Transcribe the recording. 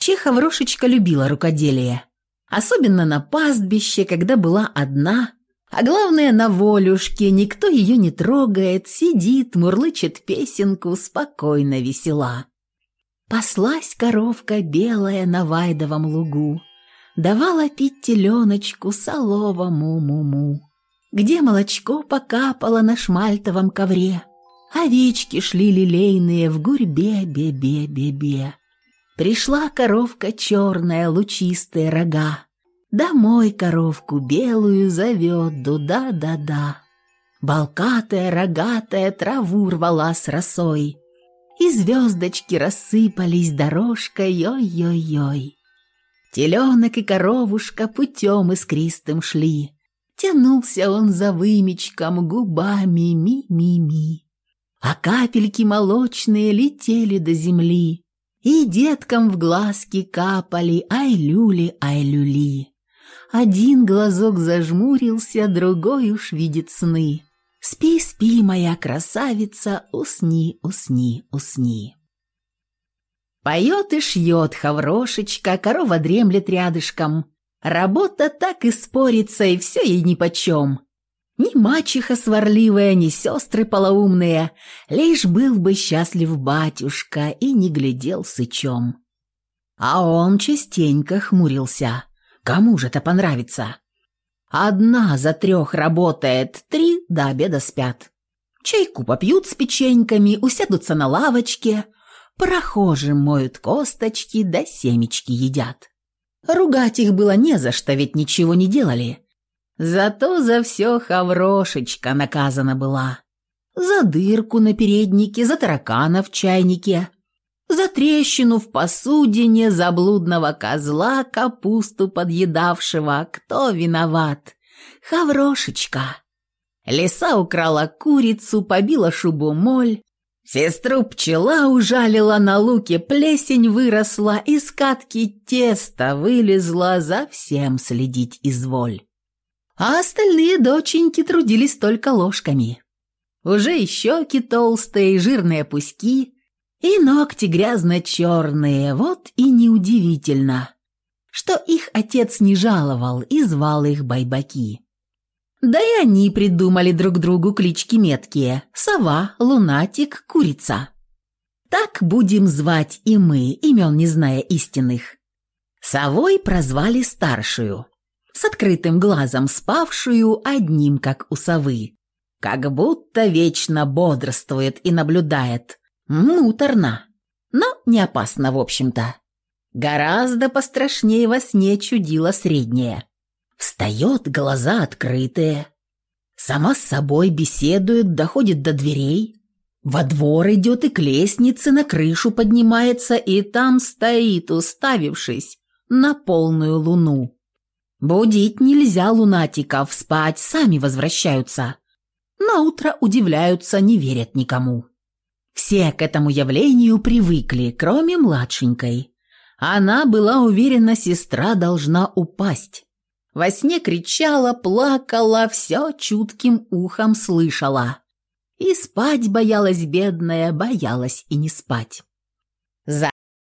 Чеховрошечка любила рукоделие. Особенно на пастбище, когда была одна, а главное на волюшке, никто ее не трогает, сидит, мурлычет песенку, спокойно весела. Паслась коровка белая на вайдовом лугу, давала пить теленочку соловому му-му-му, где молочко покапало на шмальтовом ковре, овечки шли лилейные в гурьбе бе-бе-бе-бе. Пришла коровка черная, лучистые рога, домой коровку белую зовет, дуда-да-да. Балкатая, рогатая траву рвала с росой, и звездочки рассыпались дорожкой, ой-ой-ой. Теленок и коровушка путем искристым шли. Тянулся он за вымечком губами ми-ми-ми. А капельки молочные летели до земли, И деткам в глазки капали ай-люли, ай-люли. Один глазок зажмурился, другой уж видит сны. Спи, спи, моя красавица, усни, усни, усни. Поет и шьет хаврошечка, корова дремлет рядышком. Работа так и спорится, и все ей нипочем. Ни мачеха сварливая, ни сестры полоумные, Лишь был бы счастлив батюшка и не глядел сычом. А он частенько хмурился. Кому же это понравится? Одна за трех работает, три до обеда спят. Чайку попьют с печеньками, усядутся на лавочке, прохожим моют косточки да семечки едят. Ругать их было не за что, ведь ничего не делали. Зато за все хаврошечка наказана была. За дырку на переднике, за таракана в чайнике, за трещину в посудине, за блудного козла, капусту подъедавшего. Кто виноват? Хаврошечка. Лиса украла курицу, побила шубу моль. Сестру пчела ужалила на луке, плесень выросла, из катки тесто вылезла, за всем следить изволь. А остальные доченьки трудились только ложками. Уже и щеки толстые, жирные пуськи, и ногти грязно-черные, вот и неудивительно, что их отец не жаловал и звал их байбаки. Да и они придумали друг другу клички меткие – сова, лунатик, курица. Так будем звать и мы, имен не зная истинных. Совой прозвали старшую, с открытым глазом спавшую одним, как у совы. Как будто вечно бодрствует и наблюдает, Муторно, но не опасно, в общем-то. Гораздо пострашнее во сне чудило среднее. Встает, глаза открытые. Сама с собой беседует, доходит до дверей. Во двор идет и к лестнице на крышу поднимается, и там стоит, уставившись на полную луну. Будить нельзя лунатиков, спать сами возвращаются. На утро удивляются, не верят никому. Все к этому явлению привыкли, кроме младшенькой. Она была уверена, сестра должна упасть. Во сне кричала, плакала, все чутким ухом слышала. И спать боялась бедная, боялась и не спать. За